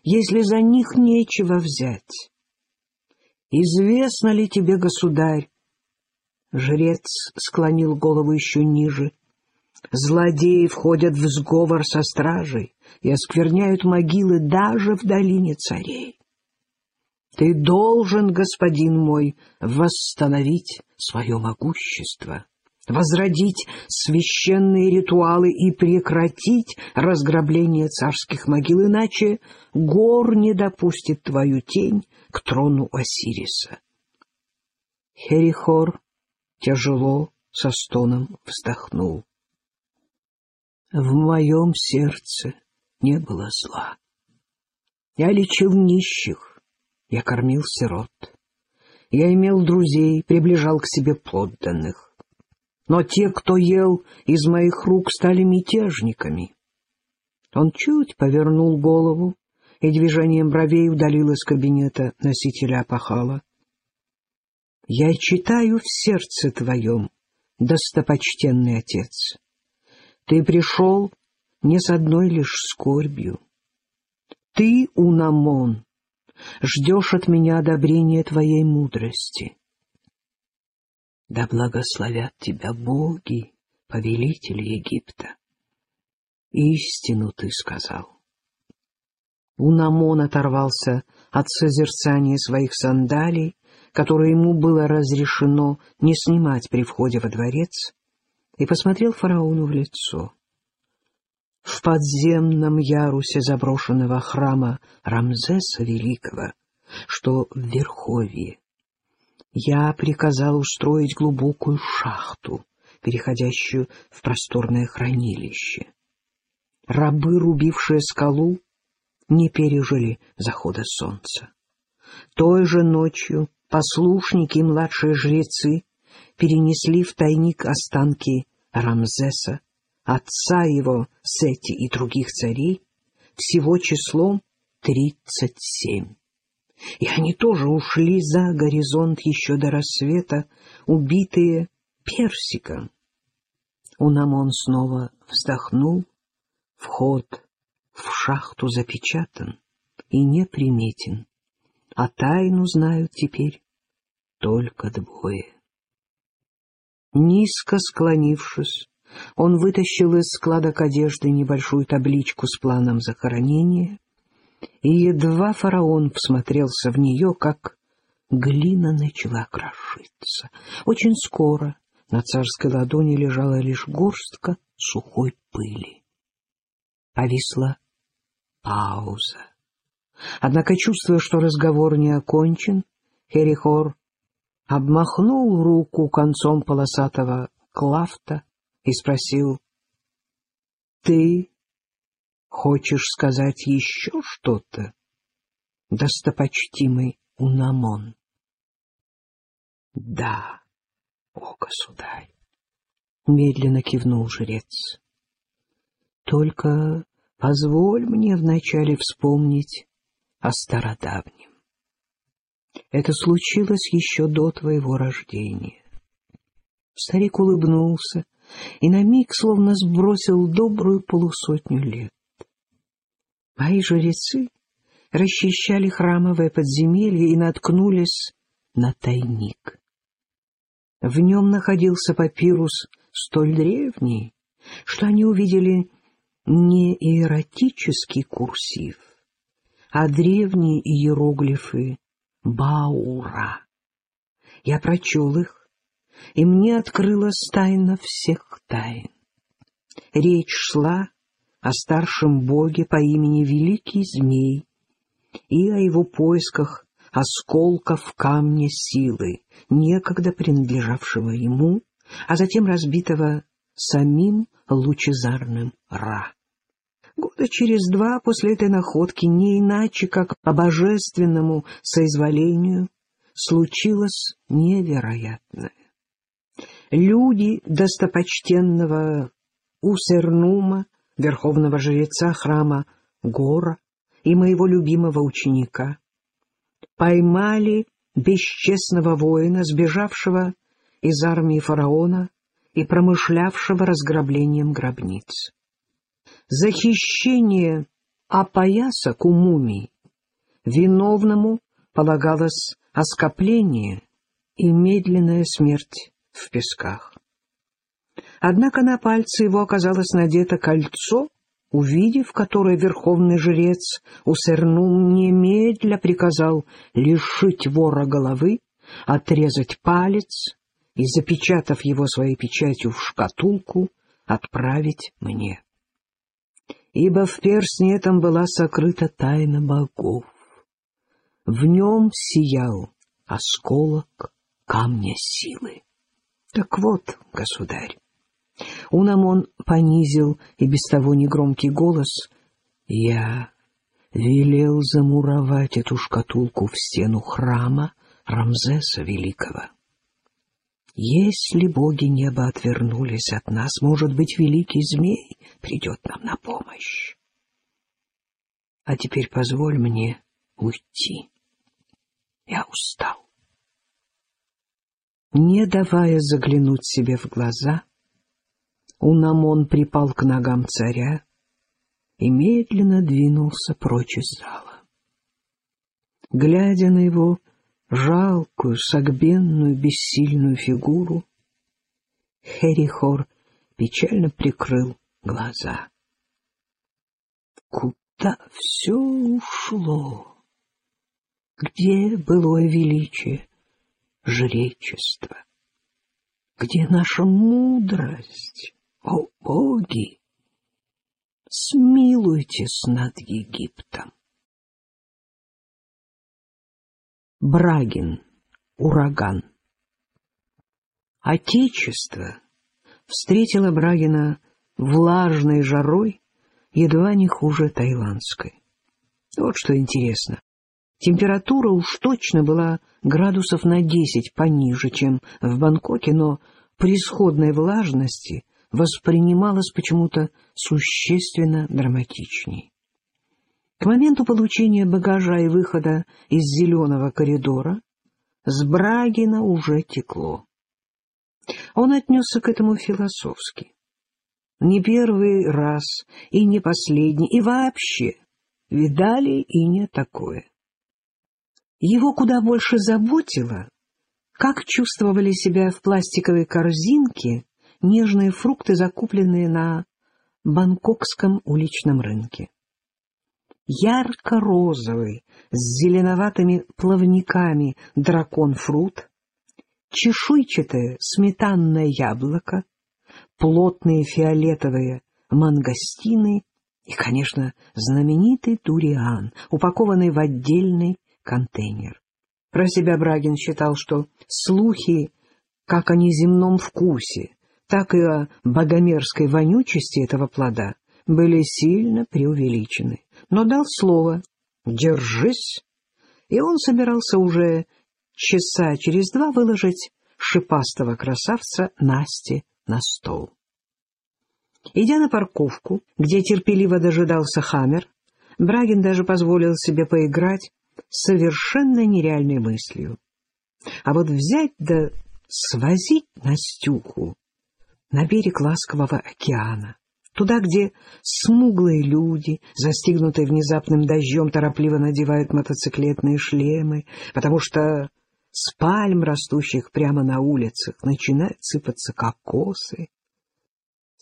если за них нечего взять. Известно ли тебе, государь? Жрец склонил голову еще ниже. Злодеи входят в сговор со стражей и оскверняют могилы даже в долине царей. Ты должен, господин мой, восстановить свое могущество, возродить священные ритуалы и прекратить разграбление царских могил, иначе гор не допустит твою тень к трону Осириса. Херихор тяжело со стоном вздохнул. В моем сердце не было зла. Я лечил нищих, я кормил сирот. Я имел друзей, приближал к себе подданных. Но те, кто ел из моих рук, стали мятежниками. Он чуть повернул голову, и движением бровей удалил из кабинета носителя опахала. «Я читаю в сердце твоем, достопочтенный отец. Ты пришел не с одной лишь скорбью. Ты, Унамон, ждешь от меня одобрения твоей мудрости. Да благословят тебя боги, повелитель Египта. Истину ты сказал. Унамон оторвался от созерцания своих сандалий, которые ему было разрешено не снимать при входе во дворец, и посмотрел фараону в лицо. В подземном ярусе заброшенного храма Рамзеса Великого, что в Верховье, я приказал устроить глубокую шахту, переходящую в просторное хранилище. Рабы, рубившие скалу, не пережили захода солнца. Той же ночью послушники и младшие жрецы перенесли в тайник останки Рамзеса, отца его, Сети и других царей, всего числом тридцать семь. И они тоже ушли за горизонт еще до рассвета, убитые персиком. Унамон снова вздохнул, вход в шахту запечатан и неприметен, а тайну знают теперь только двое. Низко склонившись, он вытащил из складок одежды небольшую табличку с планом захоронения, и едва фараон всмотрелся в нее, как глина начала крошиться. Очень скоро на царской ладони лежала лишь горстка сухой пыли. Повисла пауза. Однако, чувствуя, что разговор не окончен, Херихор обмахнул руку концом полосатого клафта и спросил, «Ты хочешь сказать еще что-то, достопочтимый Унамон?» «Да, о, государь!» — медленно кивнул жрец. «Только позволь мне вначале вспомнить о стародавнем. Это случилось еще до твоего рождения. Старик улыбнулся и на миг словно сбросил добрую полусотню лет. Мои жрецы расчищали храмовое подземелье и наткнулись на тайник. В нем находился папирус столь древний, что они увидели не эротический курсив, а древние иероглифы Баура. Я прочел их, и мне открылась тайна всех тайн. Речь шла о старшем боге по имени Великий Змей и о его поисках осколков камня силы, некогда принадлежавшего ему, а затем разбитого самим лучезарным Ра. Года через два после этой находки, не иначе, как по божественному соизволению, случилось невероятное. Люди достопочтенного Усернума, верховного жреца храма Гора и моего любимого ученика, поймали бесчестного воина, сбежавшего из армии фараона и промышлявшего разграблением гробниц. За хищение опояса Кумуми виновному полагалось оскопление и медленная смерть в песках. Однако на пальце его оказалось надето кольцо, увидев которое верховный жрец Усернум немедля приказал лишить вора головы, отрезать палец и, запечатав его своей печатью в шкатулку, отправить мне ибо в перстне этом была сокрыта тайна богов. В нем сиял осколок камня силы. Так вот, государь, Унамон понизил и без того негромкий голос. Я велел замуровать эту шкатулку в стену храма Рамзеса Великого. Если боги неба отвернулись от нас, может быть, великий змей придет нам на помощь. А теперь позволь мне уйти. Я устал. Не давая заглянуть себе в глаза, Унамон припал к ногам царя и медленно двинулся прочь из зала. Глядя на его жалкую, согбенную, бессильную фигуру, Херихор печально прикрыл глаза. Куда все ушло? Где былое величие, жречество? Где наша мудрость? О, боги! Смилуйтесь над Египтом. Брагин. Ураган. Отечество встретило Брагина влажной жарой, едва не хуже тайландской. Вот что интересно. Температура уж точно была градусов на десять пониже, чем в Бангкоке, но при исходной влажности воспринималась почему-то существенно драматичней. К моменту получения багажа и выхода из зеленого коридора с Брагина уже текло. Он отнесся к этому философски. Не первый раз и не последний, и вообще видали и не такое. Его куда больше заботило, как чувствовали себя в пластиковой корзинке нежные фрукты, закупленные на бангкокском уличном рынке. Ярко-розовый, с зеленоватыми плавниками дракон-фрут, чешуйчатое сметанное яблоко, плотные фиолетовые мангостины и, конечно, знаменитый дуриан, упакованный в отдельный контейнер. Про себя Брагин считал, что слухи как о неземном вкусе, так и о богомерзкой вонючести этого плода были сильно преувеличены. Но дал слово «держись», и он собирался уже часа через два выложить шипастого красавца Насти на стол. Идя на парковку, где терпеливо дожидался Хаммер, Брагин даже позволил себе поиграть совершенно нереальной мыслью. А вот взять да свозить Настюху на берег ласкового океана, туда, где смуглые люди, застигнутые внезапным дождем, торопливо надевают мотоциклетные шлемы, потому что с пальм, растущих прямо на улицах, начинают сыпаться кокосы.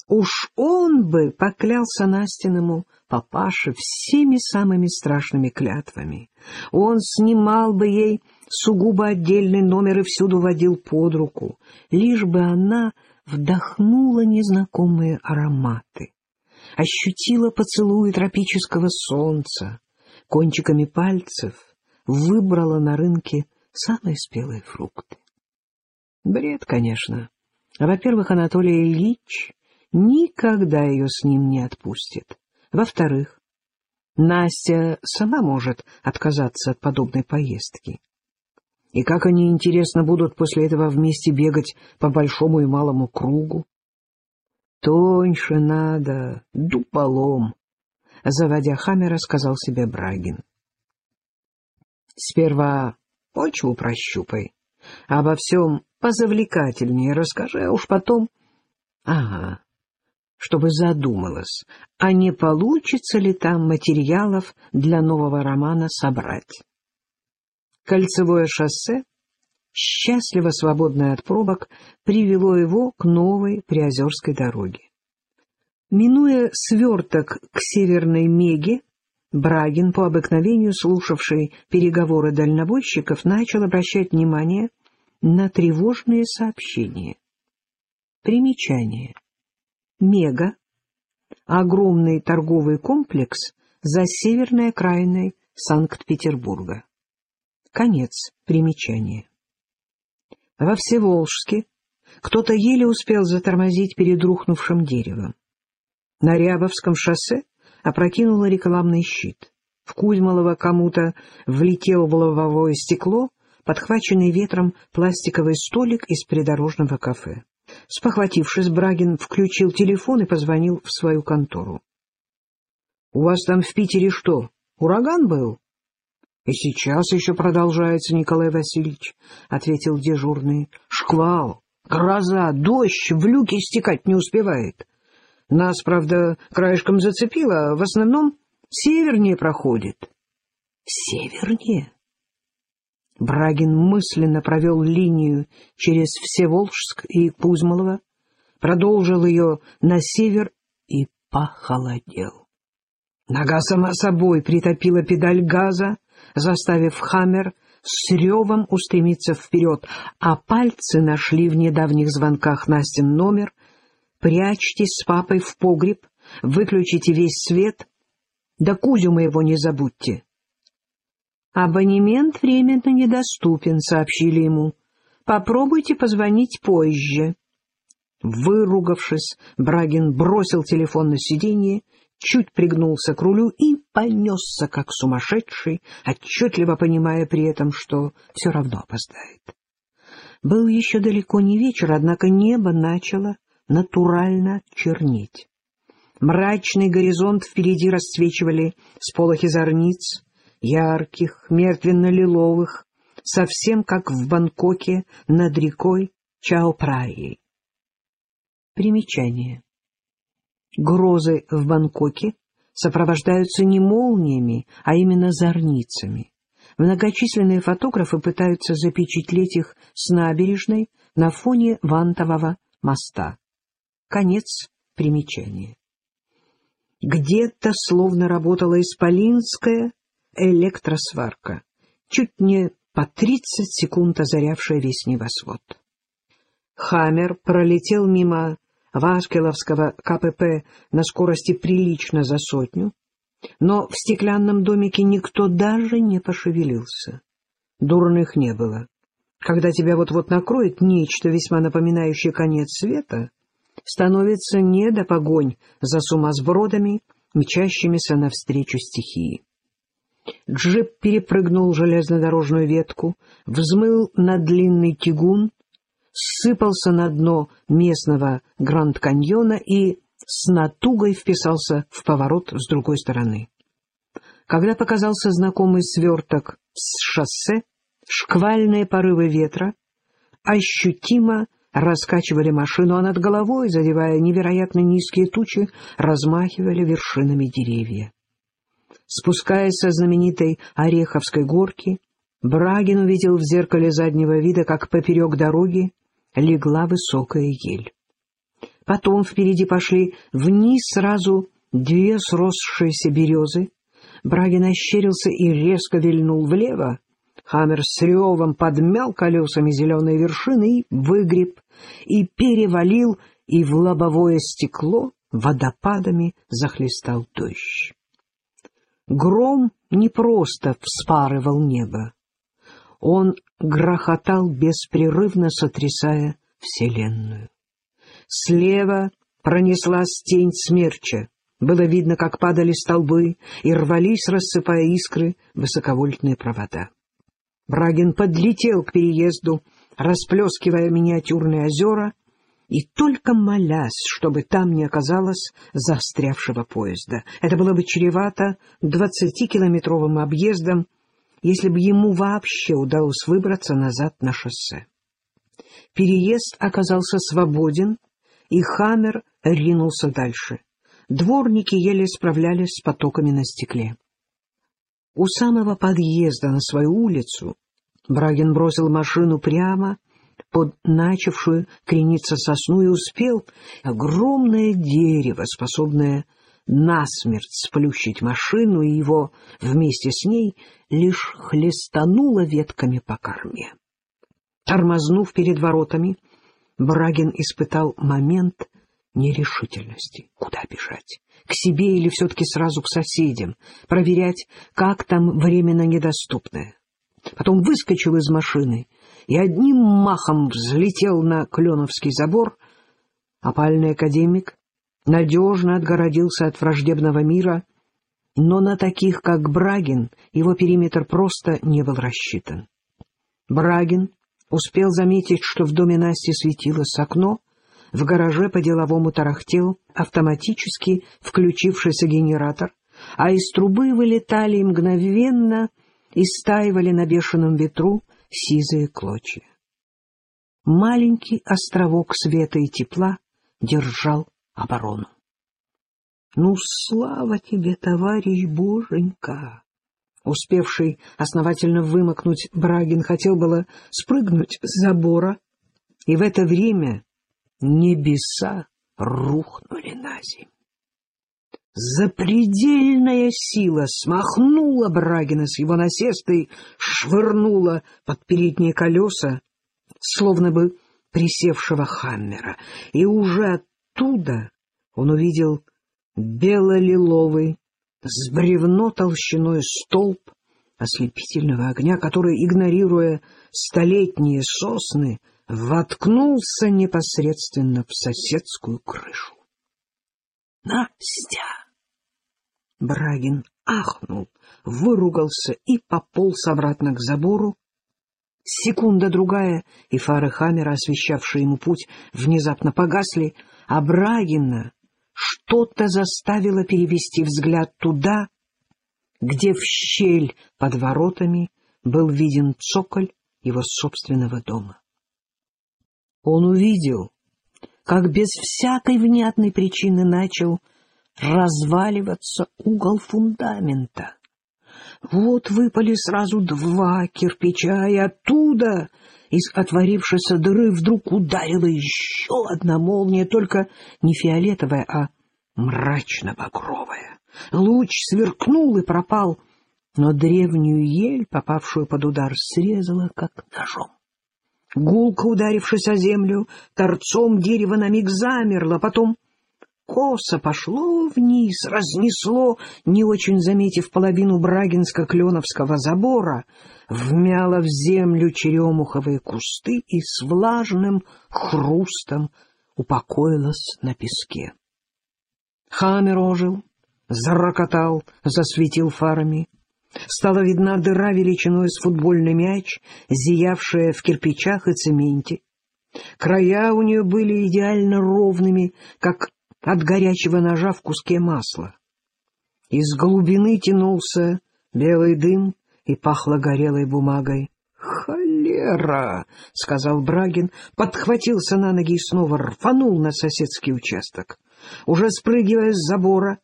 Уж он бы поклялся Настиному папаше всеми самыми страшными клятвами. Он снимал бы ей сугубо отдельный номер и всюду водил под руку, лишь бы она вдохнула незнакомые ароматы, ощутила поцелуи тропического солнца, кончиками пальцев выбрала на рынке самые спелые фрукты. Бред, конечно. Во-первых, Анатолий Ильич никогда ее с ним не отпустит. Во-вторых, Настя сама может отказаться от подобной поездки. И как они, интересно, будут после этого вместе бегать по большому и малому кругу? Тоньше надо, дуполом, — заводя Хаммера, сказал себе Брагин. Сперва почву прощупай, обо всем позавлекательнее расскажи, а уж потом... Ага, чтобы задумалась, а не получится ли там материалов для нового романа собрать. Кольцевое шоссе, счастливо свободное от пробок, привело его к новой Приозерской дороге. Минуя сверток к северной Меге, Брагин, по обыкновению слушавший переговоры дальнобойщиков, начал обращать внимание на тревожные сообщения. Примечание. Мега — огромный торговый комплекс за северной окраиной Санкт-Петербурга. Конец примечания. Во Всеволжске кто-то еле успел затормозить перед рухнувшим деревом. На Рябовском шоссе опрокинуло рекламный щит. В Кузьмолово кому-то влетел в лобовое стекло, подхваченный ветром пластиковый столик из придорожного кафе. Спохватившись, Брагин включил телефон и позвонил в свою контору. — У вас там в Питере что, ураган был? — И сейчас еще продолжается, Николай Васильевич, — ответил дежурный. — Шквал, гроза, дождь, в люки стекать не успевает. Нас, правда, краешком зацепило, а в основном севернее проходит. — Севернее? Брагин мысленно провел линию через Всеволжск и Кузмолово, продолжил ее на север и похолодел. Нога сама собой притопила педаль газа, заставив «Хаммер» с ревом устремиться вперед, а пальцы нашли в недавних звонках Настин номер. «Прячьтесь с папой в погреб, выключите весь свет, да Кузю моего не забудьте». «Абонемент временно недоступен», — сообщили ему. «Попробуйте позвонить позже». Выругавшись, Брагин бросил телефон на сиденье, чуть пригнулся к рулю и понесся, как сумасшедший, отчетливо понимая при этом, что все равно опоздает. Был еще далеко не вечер, однако небо начало натурально чернеть. Мрачный горизонт впереди расцвечивали сполохи зорниц, ярких, мертвенно-лиловых, совсем как в Бангкоке над рекой Чао-Праей. Примечание. Грозы в Бангкоке сопровождаются не молниями, а именно зорницами. Многочисленные фотографы пытаются запечатлеть их с набережной на фоне вантового моста. Конец примечания. Где-то словно работала исполинская электросварка, чуть не по 30 секунд озарявшая весь небосвод. Хаммер пролетел мимо Вашкеловского КПП на скорости прилично за сотню, но в стеклянном домике никто даже не пошевелился. Дурных не было. Когда тебя вот-вот накроет нечто, весьма напоминающее конец света, становится не до погонь за сумасбродами, мчащимися навстречу стихии. Джип перепрыгнул железнодорожную ветку, взмыл на длинный тягун сыпался на дно местного Гранд-каньона и с натугой вписался в поворот с другой стороны. Когда показался знакомый сверток с шоссе, шквальные порывы ветра ощутимо раскачивали машину, а над головой, задевая невероятно низкие тучи, размахивали вершинами деревья. Спускаясь со знаменитой Ореховской горки, Брагин увидел в зеркале заднего вида, как поперек дороги легла высокая ель. Потом впереди пошли вниз сразу две сросшиеся березы. Брагин ощерился и резко вильнул влево. Хаммер с ревом подмял колесами зеленые вершины и выгреб, и перевалил, и в лобовое стекло водопадами захлестал дождь. Гром не просто вспарывал небо. Он грохотал беспрерывно, сотрясая Вселенную. Слева пронеслась тень смерча. Было видно, как падали столбы и рвались, рассыпая искры, высоковольтные провода. Брагин подлетел к переезду, расплескивая миниатюрные озера, и только молясь, чтобы там не оказалось застрявшего поезда. Это было бы чревато двадцатикилометровым объездом если бы ему вообще удалось выбраться назад на шоссе. Переезд оказался свободен, и Хаммер ринулся дальше. Дворники еле справлялись с потоками на стекле. У самого подъезда на свою улицу Брагин бросил машину прямо под начавшую крениться сосну и успел огромное дерево, способное насмерть сплющить машину, и его вместе с ней лишь хлестануло ветками по корме. Тормознув перед воротами, Брагин испытал момент нерешительности. Куда бежать? К себе или все-таки сразу к соседям? Проверять, как там временно недоступное? Потом выскочил из машины и одним махом взлетел на Кленовский забор. Опальный академик надежно отгородился от враждебного мира, но на таких, как Брагин, его периметр просто не был рассчитан. Брагин успел заметить, что в доме Насти светилось окно, в гараже по-деловому тарахтел автоматически включившийся генератор, а из трубы вылетали мгновенно и стаивали на бешеном ветру сизые клочья. Маленький островок света и тепла держал оборону. Ну, слава тебе, товарищ Боженька! Успевший основательно вымокнуть Брагин хотел было спрыгнуть с забора, и в это время небеса рухнули на землю. Запредельная сила смахнула Брагина с его насеста и швырнула под передние колеса, словно бы присевшего Хаммера, и уже оттуда он увидел бело-лиловый с бревно толщиной столб ослепительного огня, который, игнорируя столетние сосны, воткнулся непосредственно в соседскую крышу. «Настя!» Брагин ахнул, выругался и пополз обратно к забору. Секунда-другая, и фары Хаммера, освещавшие ему путь, внезапно погасли, а Брагина что-то заставило перевести взгляд туда, где в щель под воротами был виден цоколь его собственного дома. Он увидел, как без всякой внятной причины начал разваливаться угол фундамента. Вот выпали сразу два кирпича, и оттуда, из отворившейся дыры, вдруг ударила еще одна молния, только не фиолетовая, а мрачно-багровая. Луч сверкнул и пропал, но древнюю ель, попавшую под удар, срезала, как ножом. Гулко ударившись о землю, торцом дерева на миг замерло, потом косо пошло вниз, разнесло, не очень заметив половину Брагинско-Кленовского забора, вмяло в землю черемуховые кусты и с влажным хрустом упокоилось на песке. Хаммер ожил, зарокотал, засветил фарами. Стала видна дыра величиной с футбольный мяч, зиявшая в кирпичах и цементе. Края у нее были идеально ровными, как от горячего ножа в куске масла. Из глубины тянулся белый дым и пахло горелой бумагой. «Холера!» — сказал Брагин, подхватился на ноги и снова рванул на соседский участок. Уже спрыгивая с забора,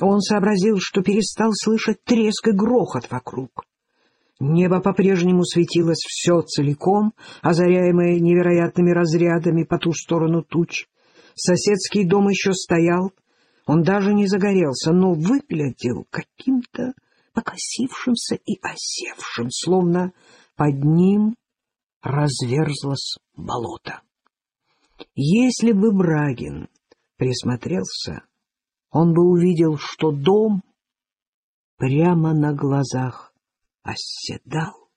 он сообразил, что перестал слышать треск и грохот вокруг. Небо по-прежнему светилось все целиком, озаряемое невероятными разрядами по ту сторону туч. Соседский дом еще стоял, он даже не загорелся, но выглядел каким-то покосившимся и осевшим, словно под ним разверзлось болото. Если бы Брагин присмотрелся, он бы увидел, что дом прямо на глазах оседал,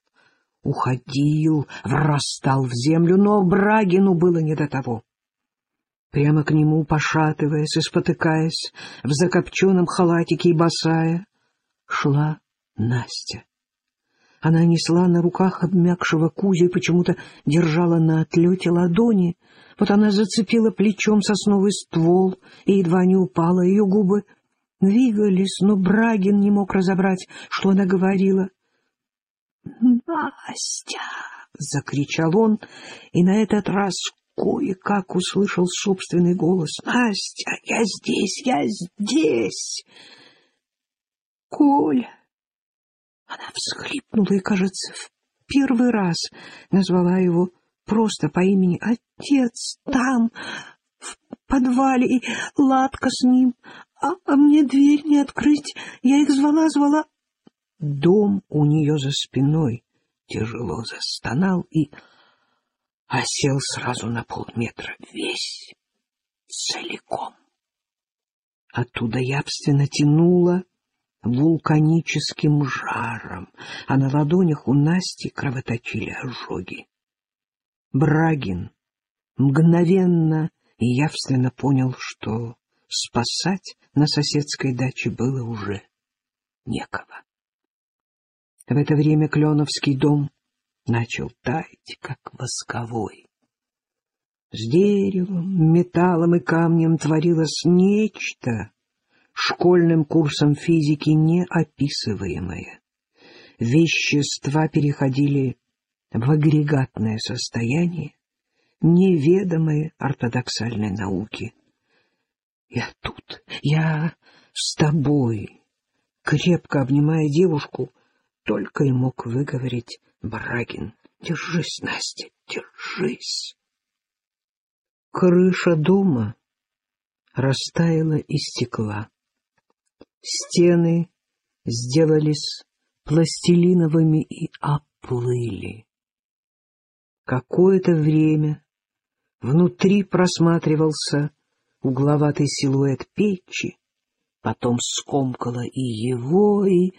уходил, врастал в землю, но Брагину было не до того. Прямо к нему, пошатываясь и спотыкаясь, в закопченном халатике и босая, шла Настя. Она несла на руках обмякшего Кузю и почему-то держала на отлете ладони. Вот она зацепила плечом сосновый ствол и едва не упала. Ее губы двигались, но Брагин не мог разобрать, что она говорила. «Настя!» — закричал он, и на этот раз кое-как услышал собственный голос. «Настя, я здесь, я здесь!» «Коля!» Она всхлипнула и, кажется, в первый раз назвала его просто по имени «Отец там, в подвале, и Ладка с ним, а, а мне дверь не открыть, я их звала-звала». Дом у нее за спиной тяжело застонал и осел сразу на полметра весь, целиком. Оттуда явственно тянуло вулканическим жаром, а на ладонях у Насти кровоточили ожоги. Брагин мгновенно и явственно понял, что спасать на соседской даче было уже некого. В это время Кленовский дом начал таять, как восковой. С деревом, металлом и камнем творилось нечто, школьным курсом физики неописываемое. Вещества переходили в агрегатное состояние, неведомое ортодоксальной науке. Я тут, я с тобой, крепко обнимая девушку, только и мог выговорить Брагин. Держись, Настя, держись. Крыша дома растаяла и стекла. Стены сделались пластилиновыми и оплыли. Какое-то время внутри просматривался угловатый силуэт печи, потом скомкало и его, и